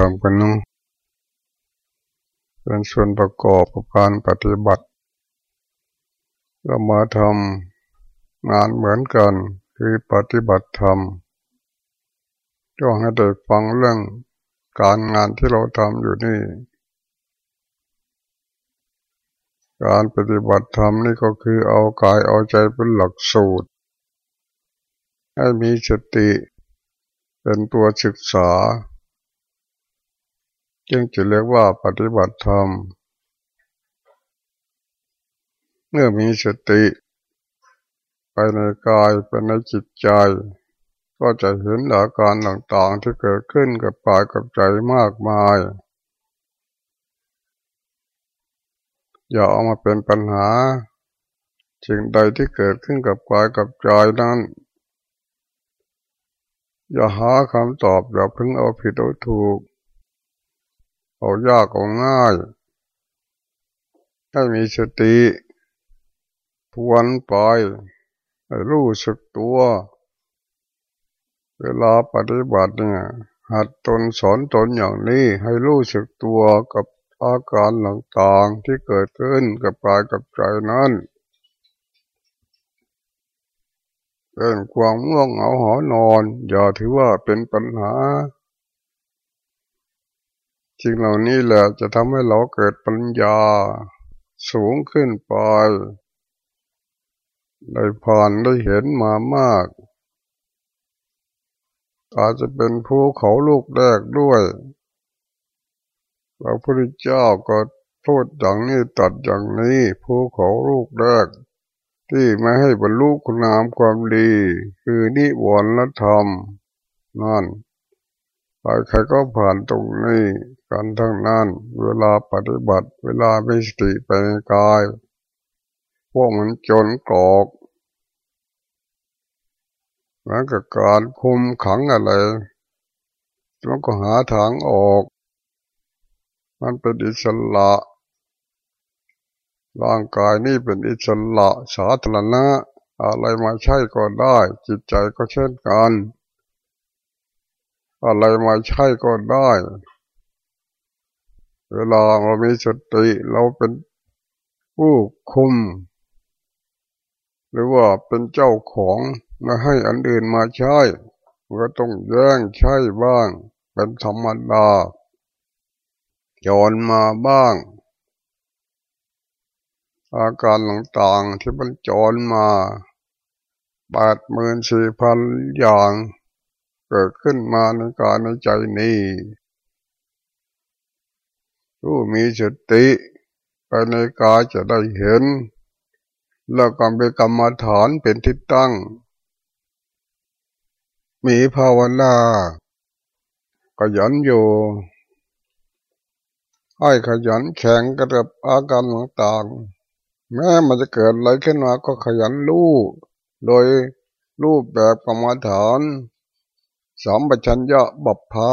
ทำกันนู้เป็นส่วนประกอบของการปฏิบัติเรามาทำงานเหมือนกันคือปฏิบัติธรรมก็ให้ได้ฟังเรื่องการงานที่เราทำอยู่นี่ การปฏิบัติธรรมนี่ก็คือเอากายเอาใจเป็นหลักสูตร ให้มีสติเป็นตัวศึกษา จึงจะเรียกว่าปฏิบัติธรรม เมื่อมีสติ ไปในกายไปในจิตใจ ก็จะเห็นอาการต่างๆที่เกิดขึ้นกับปายกับใจมากมาย อย่าเอามาเป็นปัญหาสิ่งใดที่เกิดขึ้นกับกายกับใจนั้น อย่าหาคำตอบอย่าพึ่งเอาผิดเอาถูก เอายากเอาง่ายให้มีสติทวนไปให้รู้สึกตัว เวลาปฏิบัติเนี่ยหัดตนสอนตนอย่างนี้ให้รู้สึกตัวกับอาการต่างๆที่เกิดขึ้นกับกายกับใจนั้นเป็นความง่วงเหงาหอนอน อย่าถือว่าเป็นปัญหา สิ่งเหล่านี้แหละจะทำให้เราเกิดปัญญา สูงขึ้นไปได้ผ่านได้เห็นมามากอาจจะเป็นภูเขาลูกแรกด้วยพระพุทธเจ้าก็พูดอย่างนี้ตัดอย่างนี้ภูเขาลูกแรก ที่ไม่ให้บรรลุคุณงามความดี คือนิวรณธรรม นั่น ใครใครก็ผ่านตรงนี้กันทั้งนั้น เวลาปฏิบัติ เวลาไม่สติไปกาย พวกมันจนกรอกเหมือนกับการคุมขังอะไรต้องก็หาทางออก มันเป็นอิสระร่างกายนี่เป็นอิสระสาธารณะ อะไรมาใช้ก็ได้ จิตใจก็เช่นกัน อะไรมาใช้ก็ได้ เวลาเรามีสติเราเป็นผู้คุม หรือว่าเป็นเจ้าของมาให้อันอื่นมาใช้ก็ต้องแย่งใช้บ้าง เป็นธรรมดาย้อนมาบ้าง อาการต่างๆที่มันจรมาบาดหมื่นสี่พันอย่าง เกิดขึ้นมาในกายในใจนี้ผู้มีสติไปในกายจะได้เห็น แล้วก็เป็นกรรมฐานเป็นทิศตั้ง มีภาวนาก็ยันอยู่ให้ขยันแข่งกับอาการต่างๆแม้มันจะเกิดอะไรขึ้นมาก็ขยันรู้โดยรูปแบบกรรมฐาน สามปัญญะบัพพะ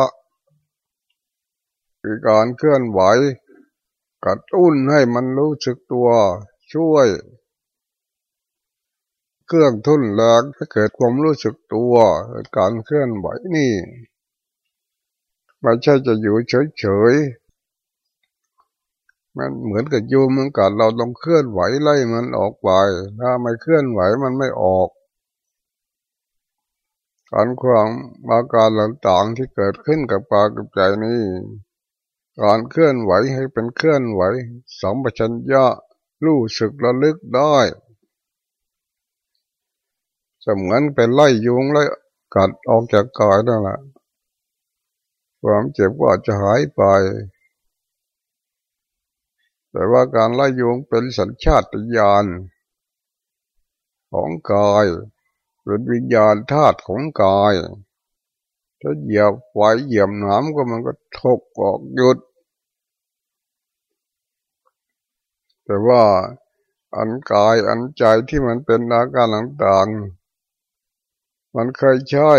คือการเคลื่อนไหวกัดอุ้นให้มันรู้สึกตัว ช่วย เครื่องทุ่นแรงให้เกิดความรู้สึกตัวการเคลื่อนไหวนี่ไม่ใช่จะอยู่เฉยๆมันเหมือนกับยูมันกัดเราต้องเคลื่อนไหวไล่มันออกไป ถ้าไม่เคลื่อนไหวมันไม่ออก การความอาการต่างๆที่เกิดขึ้นกับปากับใจนี้การเคลื่อนไหวให้เป็นเคลื่อนไหวสมปชัญญะรู้สึกระลึกได้เสมือนเป็นไล่ยุงไล่กัดออกจากกายนั่นแหละความเจ็บก็อาจจะหายไป แต่ว่าการไล่ยุงเป็นสัญชาตญาณของกาย เป็นวิญญาณธาตุของกายถ้าเหยียบไฟเหยียบน้ำก็มันก็ทกออกหยุด แต่ว่าอันกายอันใจที่มันเป็นอาการต่างๆ มันเคยใช่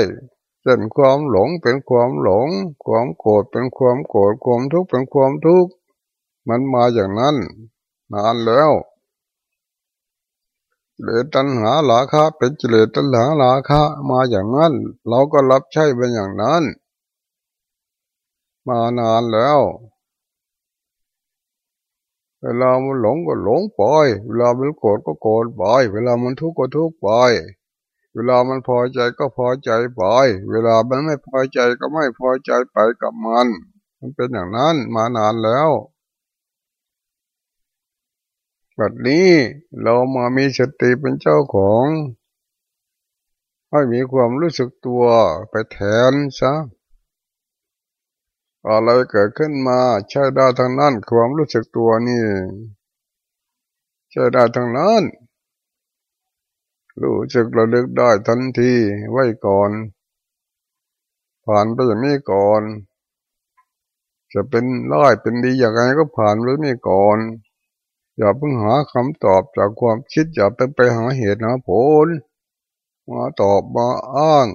เช่นความหลงเป็นความหลง ความโกรธเป็นความโกรธความทุกข์เป็นความทุกข์มันมาอย่างนั้น นานแล้ว เลตัณหาลาคะเป็นจิเลตัณหาลาคะมาอย่างนั้น เราก็รับใช้เป็นอย่างนั้น มานานแล้วเวลามันหลงก็หลงไปเวลามันโกรธก็โกรธไปเวลามันทุกข์ก็ทุกข์ไปเวลามันพอใจก็พอใจไปเวลามันไม่พอใจก็ไม่พอใจไปกับมัน มันเป็นอย่างนั้นมานานแล้ว บบนี้เรามามีสติเป็นเจ้าของ ให้มีความรู้สึกตัวไปแทนซะอะไรเกิดขึ้นมาใช้ได้ทั้งนั้นความรู้สึกตัวนี่ใช้ได้ทั้งนั้น รู้สึกระลึกได้ทันทีไว้ก่อน ผ่านไปอย่างนี้ก่อน จะเป็นร้ายเป็นดีอย่างไรก็ผ่านเรื่องนี้ก่อน อย่าเพิ่งหาคำตอบจากความคิดอย่าเพิ่งไปหาเหตุนะผล มาตอบมาอ้าง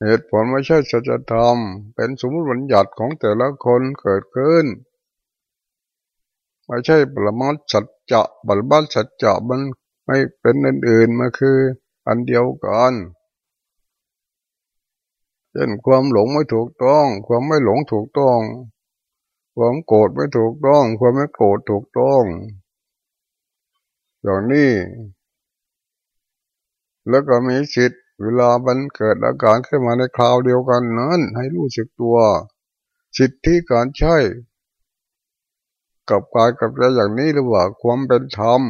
เหตุผลไม่ใช่สัจธรรม เป็นสมมติบัญญัติของแต่ละคนเกิดขึ้น ไม่ใช่ปรมัตสัจจะบรบัตสัจจะมันไม่เป็นอื่นๆมาคืออันเดียวกันเช่นความหลงไม่ถูกต้อง ความไม่หลงถูกต้อง ความโกรธไม่ถูกต้อง ความไม่โกรธถูกต้องอย่างนี้ แล้วก็มีสิทธิ์เวลามันเกิดอาการขึ้นมาในคราวเดียวกันนั้น ให้รู้สึกตัวสิทธิการใช้ กับกายกับใจอย่างนี้หรือว่าความเป็นธรรม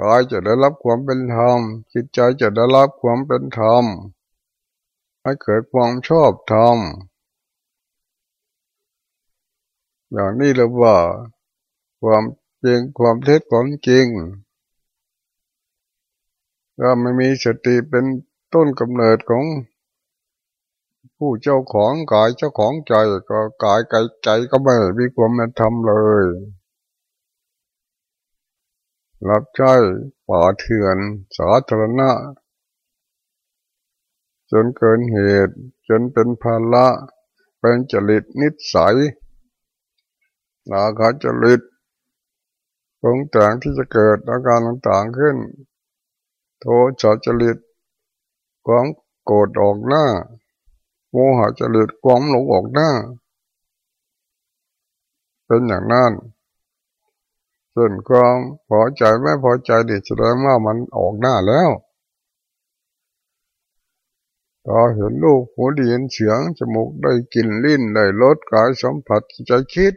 กายจะได้รับความเป็นธรรมจิตใจจะได้รับความเป็นธรรมให้เกิดความชอบธรรม อย่างนี้เราว่า ความจริงความเท็จของจริงถ้าไม่มีสติเป็นต้นกำเนิดของ ผู้เจ้าของกายเจ้าของใจก็กายกายใจก็ไม่มีความเป็นธรรมเลย รับใช้ป่าเถื่อนสาธารณะ จนเกินเหตุ จนเป็นภาระเป็นจริตนิสัย ราคะจริตปรุงแต่งที่จะเกิดอาการต่างๆขึ้น โทสะจริตความโกรธออกหน้า โมหะจริตความหลงออกหน้า เป็นอย่างนั้นส่วนความพอใจไม่พอใจดิแสดงว่ามันออกหน้าแล้วตาเห็นลูกหูดียินเสียงจมูกได้กลิ่นลิ้นได้รสกายสัมผัสใจคิด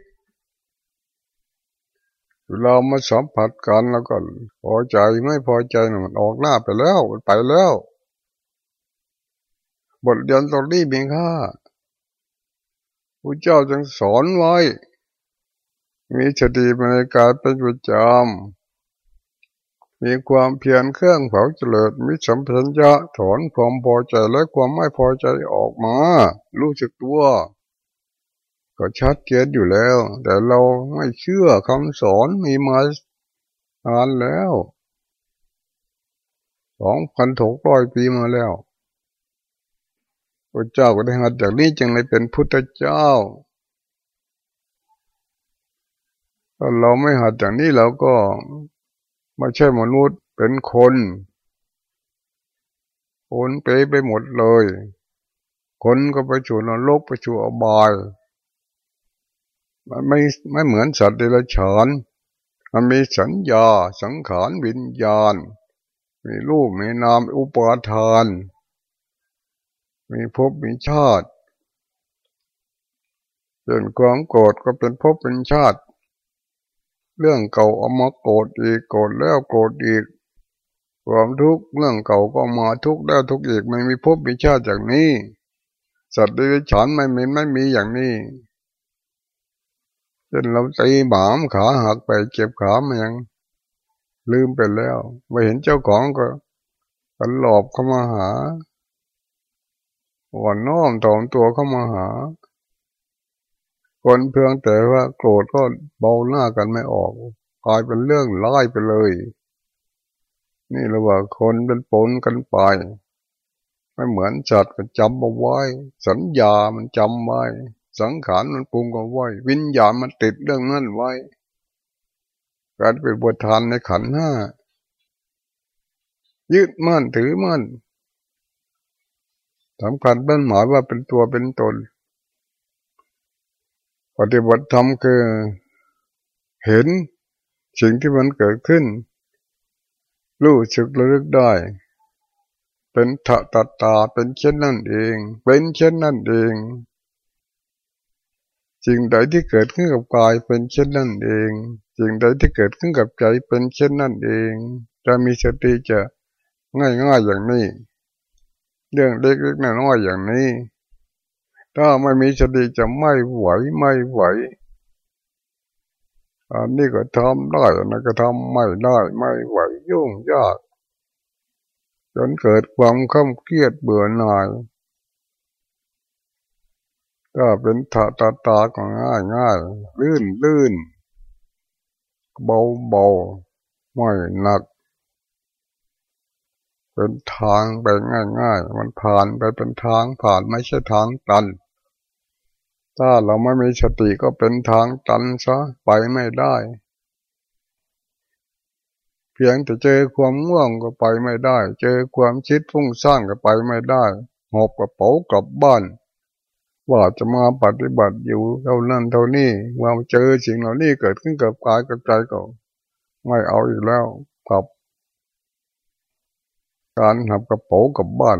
เรามาสัมผัสกันแล้วก็พอใจไม่พอใจมันออกหน้าไปแล้วมันไปแล้ว บทเรียนตรงนี้มีค่าพระเจ้าจึงสอนไว้ มีสติในการเป็นประจำมีความเพียรเครื่องเผาเจริญมิสัมพัญญะถอนความพอใจและความไม่พอใจออกมา รู้สึกตัว ก็ชัดเจนอยู่แล้ว แต่เราไม่เชื่อคำสอนมีมานานแล้วสองพันถกร้อยปีมาแล้วพระเจ้าก็ได้หัดจากนี้จึงเลยเป็นพุทธเจ้าถ้าเราไม่หัดจากนี้เราก็ไม่ใช่มนุษย์เป็นคนคนไปไปหมดเลย คนก็ไปสู่นรกไปสู่อบาย มันไม่ไม่เหมือนสัตว์เดรัจฉานมันมีสัญญาสังขารวิญญาณ มีรูปมีนามอุปาทาน มีภพมีชาติเรื่องความโกรธก็เป็นภพเป็นชาติ เรื่องเก่าเอามาโกรธอีกโกรธแล้วโกรธอีก ความทุกข์เรื่องเก่าก็มาทุกข์แล้วทุกข์อีกไม่มีภพมีชาติอย่างนี้ สัตว์เดรัจฉานไม่มีไม่มีอย่างนี้ จนเราตีหมามขาหักไปเจ็บขามันยัง ลืมไปแล้วไม่เห็นเจ้าของก็กันหลอบเข้ามาหาวันน้อมถ่อมตัวเข้ามาหา คนเพียงแต่ว่าโกรธก็เบาหน้ากันไม่ออกกลายเป็นเรื่องร้ายไปเลย นี่เราว่าคนเป็นปนกันไปไม่เหมือนจัดก็จำเอาไว้ สัญญามันจำไว้ สังขารมันปรุงกันไว้ วิญญาณมันติดเรื่องนั้นไว้ การเป็นบททานในขันห้ายึดมั่นถือมั่นสำคัญเป็นหมายว่าเป็นตัวเป็นตน ปฏิบัติธรรมคือเห็นสิ่งที่มันเกิดขึ้น รู้สึกระลึกได้ เป็นถะตาตาเป็นเช่นนั่นเอง เป็นเช่นนั่นเอง สิ่งใดที่เกิดขึ้นกับกายเป็นเช่นนั่นเองสิ่งใดที่เกิดขึ้นกับใจเป็นเช่นนั่นเองจะมีสติจะง่ายๆอย่างนี้ เรื่องเล็กๆน้อยๆอย่างนี้ ถ้าไม่มีสติจะไม่ไหวไม่ไหวอันนี้ก็ทำได้อันนั้นก็ทำไม่ได้ไม่ไหวยุ่งยากจนเกิดความข้าเครียดเบื่อหน่าย ก็เป็นตาตาตาก็ง่ายง่ายลื่นลื่นเบาเบาไม่หนัก เป็นทางไปง่ายง่ายมันผ่านไปเป็นทางผ่านไม่ใช่ทางตัน ถ้าเราไม่มีสติก็เป็นทางตันซะไปไม่ได้ เพียงแต่เจอความง่วงก็ไปไม่ได้ เจอความคิดฟุ้งซ่านก็ไปไม่ได้หอบกระเป๋ากลับบ้าน ว่าจะมาปฏิบัติอยู่เท่านั้นเท่านี้ว่าเจอสิ่งเหล่านี้เกิดขึ้นกับกายกับใจก็ไม่เอาอีกแล้วกับการทำกระเป๋ากับบ้าน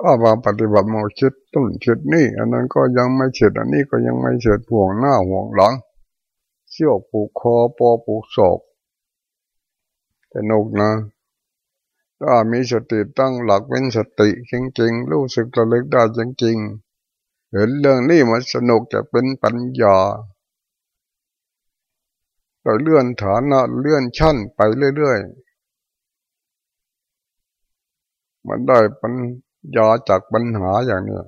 ถ้ามาปฏิบัติมาคิดต้นคิดนี่ อันนั้นก็ยังไม่เสร็จอันนี้ก็ยังไม่เสร็จห่วงหน้าห่วงหลังเชี่ยวผูกคอปอผูกศอกแต่นกนะ ถ้ามีสติตั้งหลักเป็นสติจริงๆ รู้สึกระลึกได้จริงๆ เห็นเรื่องนี้มันสนุกจะเป็นปัญญาเราเลื่อนฐานะเลื่อนชั้นไปเรื่อยๆ มันได้ปัญญาจากปัญหาอย่างนี้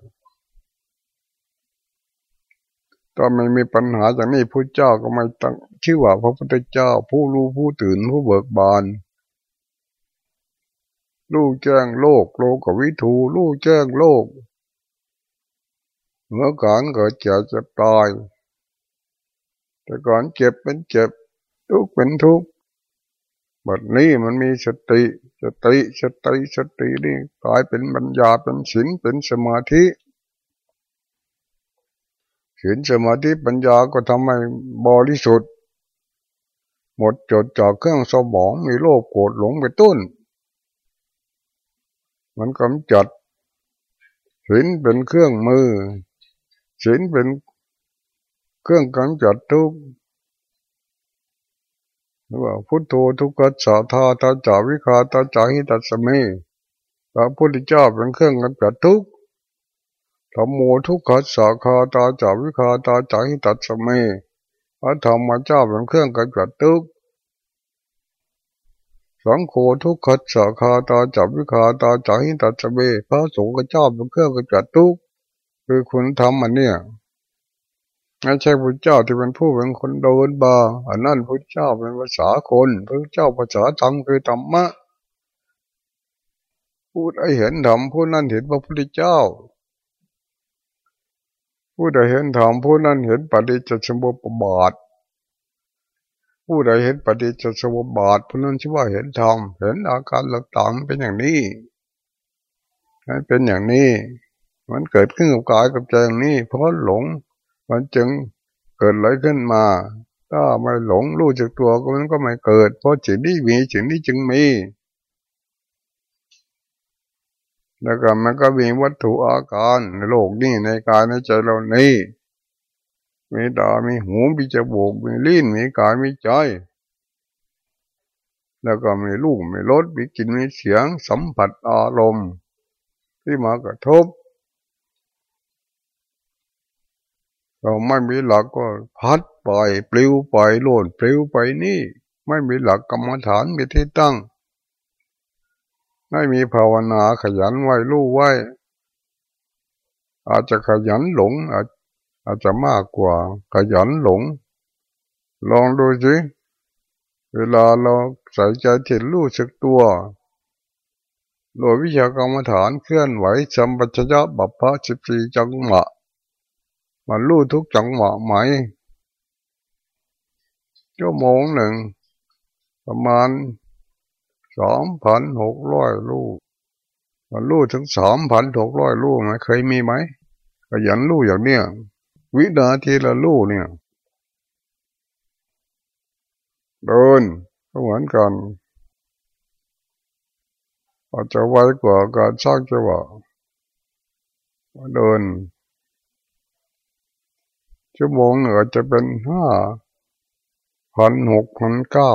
ถ้าไม่มีปัญหาอย่างนี้ผู้เจ้าก็ไม่ตั้งชื่อว่าพระพุทธเจ้าผู้รู้ผู้ตื่นผู้เบิกบาน รู้แจ้งโลก โลกวิทูรู้แจ้งโลกเมื่อก่อนเกิดเจ็บจะตาย แต่ก่อนเจ็บเป็นเจ็บ ทุกข์เป็นทุกข์บัดนี้มันมีสติสติสติสตินี่กลายเป็นปัญญาเป็นศีลเป็นสมาธิศีลสมาธิปัญญาก็ทำให้บริสุทธิ์ หมดจดจากเครื่องสมองมีโลภโกรธหลงไปต้น มันกำจัดศีลเป็นเครื่องมือศีลเป็นเครื่องกำจัดทุกข์ว่าพุทโธทุกข์สาธาตาจาวิคาตาจาหิตัสมีพระพุทธเจ้าเป็นเครื่องกำจัดทุกข์ธรรมโมทุกขสาคาตาจาวิคาตาจาหิตัสมีพระธรรมเจ้าเป็นเครื่องกำจัดทุกข์ สังโฆทุกขสาคาตาจับวิคาตาจาหิตัสเบพระสงฆ์เจ้าเป็นเครื่องกระจัดทุกคือคุณทำมันเนี่ยไม่ใช่พระเจ้าที่เป็นผู้เป็นคนโดนบาอันนั้นพระเจ้าเป็นภาษาคนพระเจ้าภาษาธรรมคือธรรมะพูดไอเห็นธรรมผู้นั้นเห็นพระพุทธเจ้าผู้ใดเห็นธรรมผู้นั้นเห็นปฏิจจสมุปบาท ผู้ใดเห็นปฏิจจสมุปบาทผู้นั้นชื่อว่าเห็นธรรมเห็นอาการหลักต่างเป็นอย่างนี้มันเป็นอย่างนี้ มันเกิดขึ้นกับกายกับใจอย่างนี้ เพราะหลง มันจึงเกิดอะไรขึ้นมา ถ้าไม่หลงรู้จักตัวก็มันก็ไม่เกิด เพราะสิ่งนี้มีสิ่งนี้จึงมี แล้วก็มันก็มีวัตถุอาการในโลกนี้ในกายในใจเรานี้ มีตา มีหู มีจมูก มีลิ้น มีกาย มีใจ แล้วก็มีลูกมีรส มีกลิ่น มีเสียง สัมผัสอารมณ์ ที่มากระทบ เราไม่มีหลักก็พัดไปปลิวไปโลดปลิวไปนี่ ไม่มีหลักกรรมฐานมีที่ตั้ง ไม่มีภาวนาขยันไว้รู้ไว้ อาจจะขยันหลงอาจ อาจจะมากกว่าขยันหลง ลองดูสิเวลาเราใส่ใจเห็นรู้สึกตัว โดยวิชากรรมฐานเคลื่อนไหวสัมปชัญญะบัพพะสิบสี่จังหวะมันรู้ทุกจังหวะไหมชั่วโมงหนึ่ง ประมาณสองพันหกร้อยลูกมันรู้ถึงสามพันหกร้อยรู้ไหมเคยมีไหมขยันรู้อย่างเนี้ย วินาทีละรู้เนี่ย เดินก็เหมือนกันอาจจะไวกว่าการสร้างจังหวะเดิน ชั่วโมงอาจจะเป็นห้าพันหกพันเก้า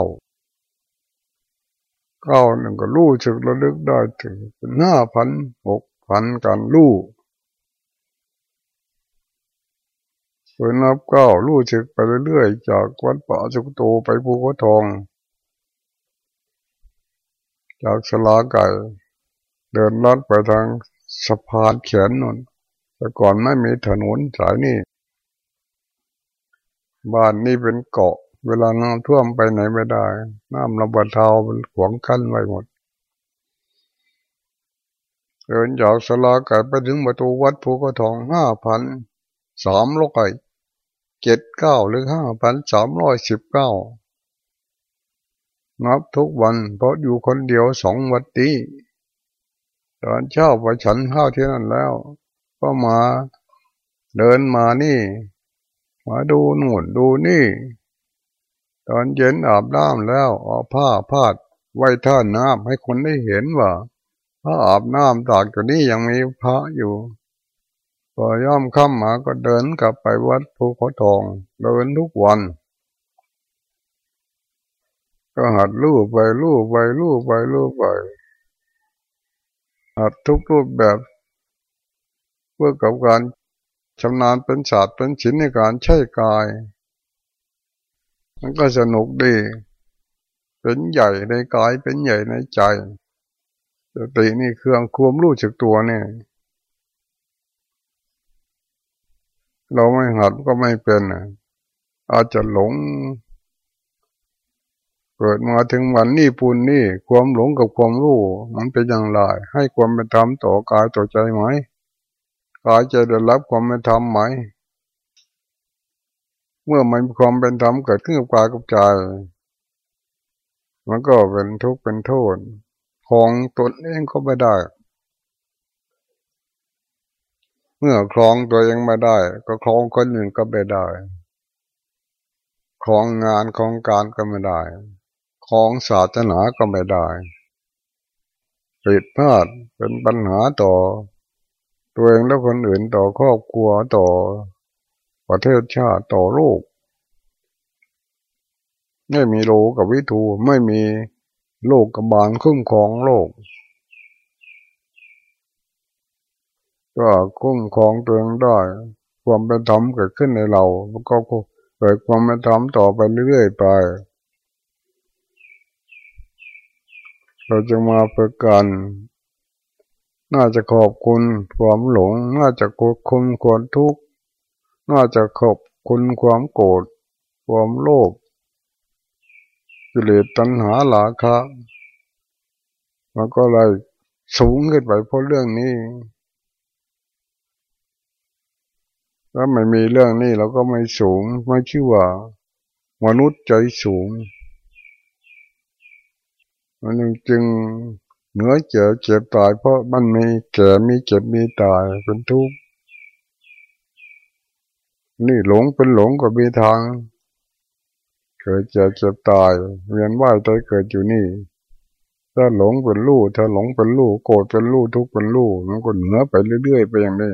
เก้าหนึ่งก็รู้สึกระลึกได้ถึงเป็นห้าพันหกพันการรู้ เปิดนับเก้ารู้สึกไปเรื่อยๆ จากวัดป่าจุกโตไปภูเขาทอง จากสลาไก่ เดินลัดไปทางสะพานเขียนนนแต่ก่อนไม่มีถนนสายนี้ บ้านนี้เป็นเกาะ เวลาน้ำท่วมไปไหนไม่ได้ น้ำระบายเทามันขวางกั้นไว้หมดเดินจากสลาไก่ไปถึงประตูวัดภูเขาทองห้าพัน สามร้อยเจ็ดเก้าหรือห้าพันสามร้อยสิบเก้านับทุกวันเพราะอยู่คนเดียวสองวันตีตอนเช้าไปฉันข้าวที่นั่นแล้ว ก็มาเดินมานี่ มาดูหนุนดูนี่ ตอนเย็นอาบน้ำแล้วเอาผ้าพาดไว้ท่าน้ำให้คนได้เห็นว่าพระอาบน้ำตากอยู่นี่ยังมีพระอยู่ พอย่อมค่ำมาก็เดินกลับไปวัดภูเขาทอง เดินทุกวัน ก็หัดลู่ไปลู่ไปลู่ไปลู่ไป หัดทุกรูปแบบ เพื่อกับการชำนาญเป็นศาสตร์เป็นศิลในการใช้กาย มันก็สนุกดี เป็นใหญ่ในกายเป็นใหญ่ในใจสตินี่เครื่องควมรู้จักตัวเนี่ย เราไม่หัดก็ไม่เป็นอาจจะหลง เกิดมาถึงวันนี้ปูนนี่ความหลงกับความรู้มันเป็นอย่างไรให้ความเป็นธรรมต่อกายต่อใจไหมกายจะได้รับความเป็นธรรมไหม เมื่อมันมีความเป็นธรรมเกิดขึ้นกับกายกับใจมันก็เป็นทุกข์เป็นโทษของตนเองก็ไม่ได้ เมื่อคลองตัวเองไม่ได้ ก็คลองคนอื่นก็ไม่ได้คลองงานคลองการก็ไม่ได้คลองศาสนาก็ไม่ได้ผิดพลาดเป็นปัญหาต่อ ตัวเองและคนอื่นต่อครอบครัวต่อ ประเทศชาติต่อโลกไม่มีโลกับวิทูไม่มีโลกกับบางคุ้มครองโลก ก็คุ้มครองตัวเองได้ ความเป็นธรรมเกิดขึ้นในเราก็เกิดความเป็นธรรมต่อไปเรื่อยๆไป เราจะมาเพื่อกันน่าจะขอบคุณความหลง น่าจะขอบคุณความทุกข์ น่าจะขอบคุณความโกรธ ความโลภกิเลสตัณหาหลาคะมันก็เลยสูงขึ้นไปเพราะเรื่องนี้ ถ้าไม่มีเรื่องนี้เราก็ไม่สูง ไม่ชื่อว่า มนุษย์ใจสูง มันจึงเหนือเจ็บเจ็บตาย เพราะมันมีแก่มีเจ็บมีตายเป็นทุกข์นี่หลงเป็นหลงก็มีทาง เกิดเจ็บเจ็บตายเวียนว่ายตายเกิดอยู่นี่ถ้าหลงเป็นลูกถ้าหลงเป็นลูกโกรธเป็นลูกทุกข์เป็นลูกมันก็เหนือไปเรื่อยๆไปอย่างนี้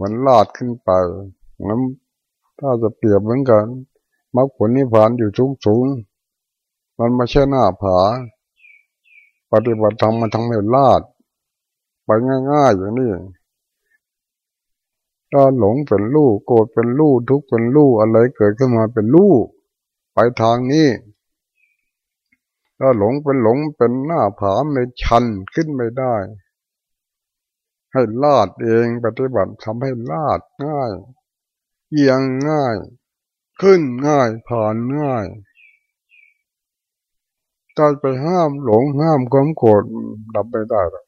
มันลาดขึ้นไปงั้นถ้าจะเปรียบเหมือนกันมรรคผลนิพพานอยู่สูงสูงมันไม่ใช่หน้าผา ปฏิบัติธรรมมันทั้งไม่ลาด ไปง่ายๆอย่างนี้ถ้าหลงเป็นลูกโกรธเป็นลูกทุกข์เป็นลูกอะไรเกิดขึ้นมาเป็นลูกไปทางนี้ถ้าหลงเป็นหลงเป็นหน้าผาไม่ชันขึ้นไม่ได้ ให้ลาดเองปฏิบัติทำให้ลาดง่ายเอียงง่าย ขึ้นง่ายผ่านง่ายถ้าไปห้ามหลงห้ามความโกรธดับไม่ได้หรอก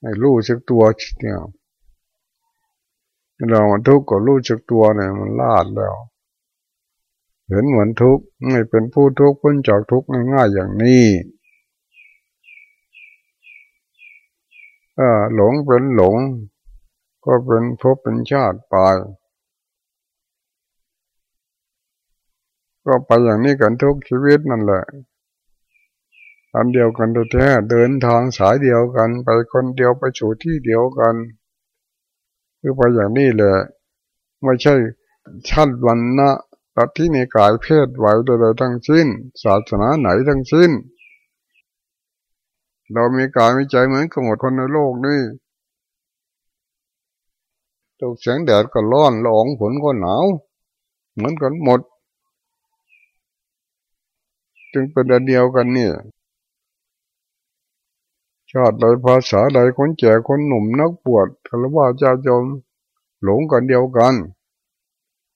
ให้รู้จักตัวเนี่ยเรามันทุกข์ก็รู้จักตัวเนี่ยมันลาดแล้ว เห็นเหมือนทุกข์ไม่เป็นผู้ทุกข์พ้นจากทุกข์ง่ายๆอย่างนี้ เออหลงเป็นหลง ก็เป็นภพเป็นชาติไปก็ไปอย่างนี้กันทุกชีวิตนั่นแหละอันเดียวกันแท้เดินทางสายเดียวกัน ไปคนเดียวไปสู่ที่เดียวกัน คือไปอย่างนี้แหละ ไม่ใช่ชั้นวันนะตัดที่ในกายเพศไหวใดๆทั้งสิ้น ศาสนาไหนทั้งสิ้น เรามีกายมีใจเหมือนกับหมดคนในโลกนี่ตกเสียงแดดก็ร้อนละอองฝนก็หนาว เหมือนกันหมด จึงเป็นอันเดียวกันเนี่ยชาติใดภาษาใดคนแก่คนหนุ่มนักปวดคารวะเจ้าจมหลงกันเดียวกัน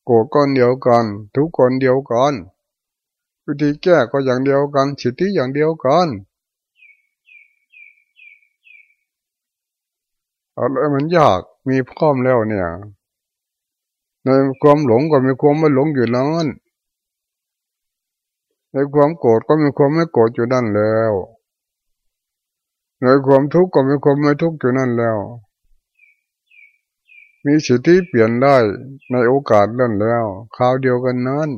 โกรธก้อนเดียวกัน ทุกคนเดียวกันวิธีแก้ก็อย่างเดียวกันสิทธิอย่างเดียวกัน อะไรมันยากมีพร้อมแล้วเนี่ยในความหลงก็มีความไม่หลงอยู่นั้นในความโกรธก็มีความไม่โกรธอยู่นั่นแล้วในความทุกข์ก็มีความไม่ทุกข์อยู่นั่นแล้ว มีสิทธิเปลี่ยนได้ในโอกาสนั่นแล้วคราวเดียวกันนั้น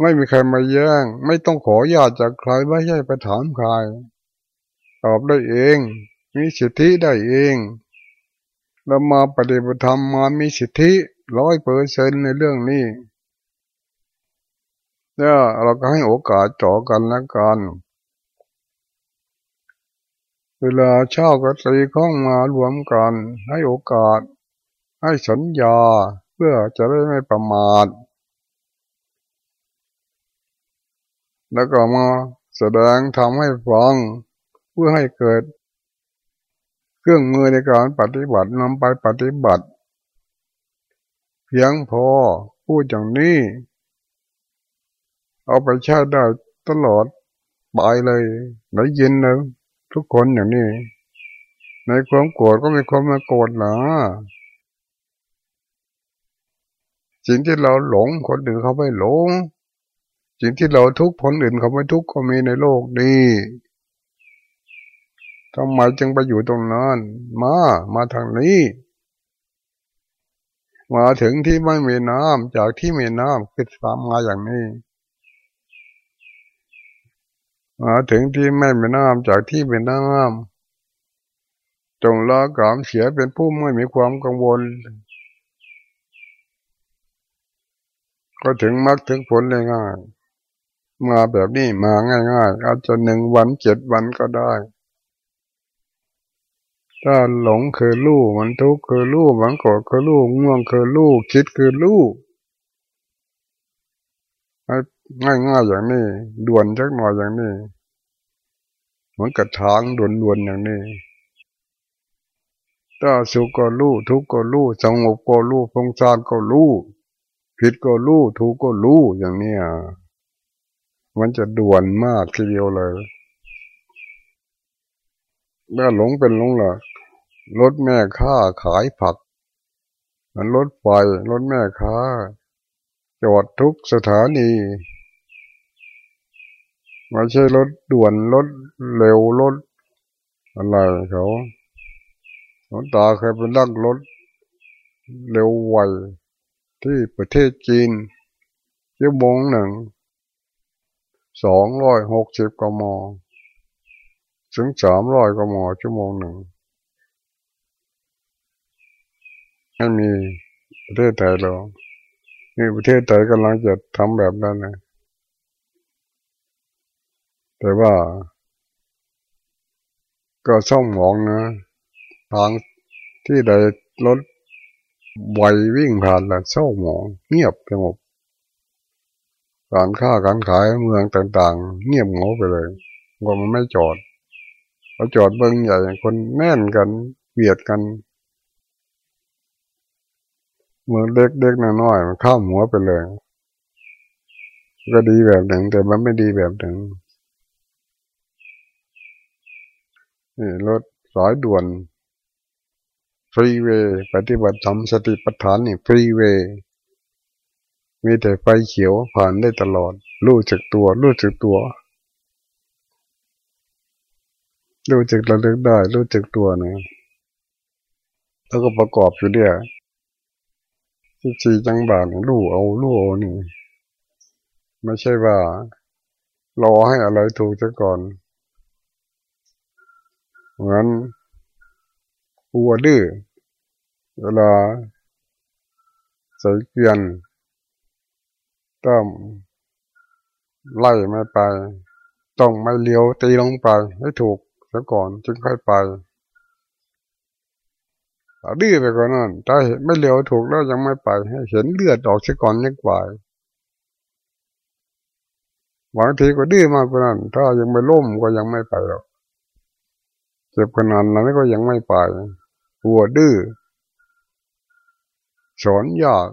ไม่มีใครมาแย่ง ไม่ต้องขอญาตจากใครไม่ใช่ไปถามใคร ตอบได้เอง มีสิทธิได้เอง เรามาปฏิบัติธรรมมามีสิทธิร้อยเปอร์เซนในเรื่องนี้เนี่ยเราก็ให้โอกาสจ่อกันและกันเวลาเช่าก็ตีข้องมารวมกัน ให้โอกาส ให้สัญญาเพื่อจะได้ไม่ประมาท แล้วก็มาแสดงทำให้ฟัง เพื่อให้เกิด เครื่องมือในการปฏิบัตินำไปปฏิบัติ เพียงพอพูดอย่างนี้ เอาไปใช้ได้ตลอดไปเลยได้ยินเลยทุกคนอย่างนี้ ในความโกรธก็มีความมาโกรธหนาสิ่งที่เราหลงคนอื่นเขาไม่หลงสิ่งที่เราทุกข์คนอื่นเขาไม่ทุกข์ก็มีในโลกนี้ ทำไมจึงไปอยู่ตรงนั้นมา มาทางนี้ มาถึงที่ไม่มีน้ำจากที่มีน้ำคือตามมาอย่างนี้มาถึงที่ไม่มีน้ำจากที่เป็นน้ำจงละกามเสียเป็นผู้ไม่มีความกังวล ก็ถึงมรรคถึงผลเลยง่าย มาแบบนี้มาง่ายๆ อาจจะหนึ่งวันเจ็ดวันก็ได้ ถ้าหลงคือลูกมันทุกข์คือลูกมันโกรธคือลูกง่วงคือลูกคิดคือลูกง่ายง่ายอย่างนี้ ด่วนชักหน่อยอย่างนี้เหมือนกับทางด่วนด่วนอย่างนี้ ถ้าสุขก็รู้ทุกข์ก็รู้สงบก็รู้พงซานก็รู้ผิดก็รู้ถูกก็รู้อย่างนี้มันจะด่วนมากทีเดียวเลยถ้าหลงเป็นหลงหลัก รถแม่ค้าขายผัก มันรถไฟรถแม่ค้า จอดทุกสถานีไม่ใช่รถด่วนรถเร็วรถอะไรเขาหลวงตาเคยไปนั่งรถเร็วไวที่ประเทศจีนชั่วโมงหนึ่งสองร้อยหกสิบกมถึงสามร้อยกมชั่วโมงหนึ่ง ไม่มีประเทศไทยเรานี่ประเทศไทยกำลังจะทำแบบนั้นนะแต่ว่า ก็ส่องมองนะทางที่ใดรถไววิ่งผ่านแล้วเศร้าหมอง เงียบสงบการค้าการขายเมืองต่างๆ เงียบงงไปเลยว่ามันไม่จอดเราจอดเบิ้งใหญ่คนแน่นกันเบียดกัน มืองเล็กๆน้อยๆมันข้ามหัวไปเลย ก็ดีแบบหนึ่ง แต่มันไม่ดีแบบหนึ่งนี่รถสายด่วนฟรีเวย์ปฏิบัติธรรมสติปัฏฐานนี่ฟรีเวย์มีแต่ไฟเขียวผ่านได้ตลอด รู้จักตัวรู้จักตัว รู้จักระลึกได้ รู้จักตัวเนี่ยแล้วก็ประกอบอยู่เดีย ที่จีจังบานรู้เอารู้เอานี่ ไม่ใช่ว่ารอให้อะไรถูกซะก่อนเหมือนวัวดื้อเวลาใส่เกลียนต้องไล่ไม่ไป ต้องไม่เลี้ยวตีลงไปให้ถูกซะก่อนจึงค่อยไป ดื้อไปก่อนนั่นถ้าไม่เลี้ยวถูกแล้วยังไม่ไป ให้เห็นเลือดออกซะก่อนยังไปบางทีก็ดื้อมากกว่านั้น ถ้ายังไม่ล่มก็ยังไม่ไปหรอกเจ็บขนาดนั้นก็ยังไม่ไปหัวดื้อสอนยาก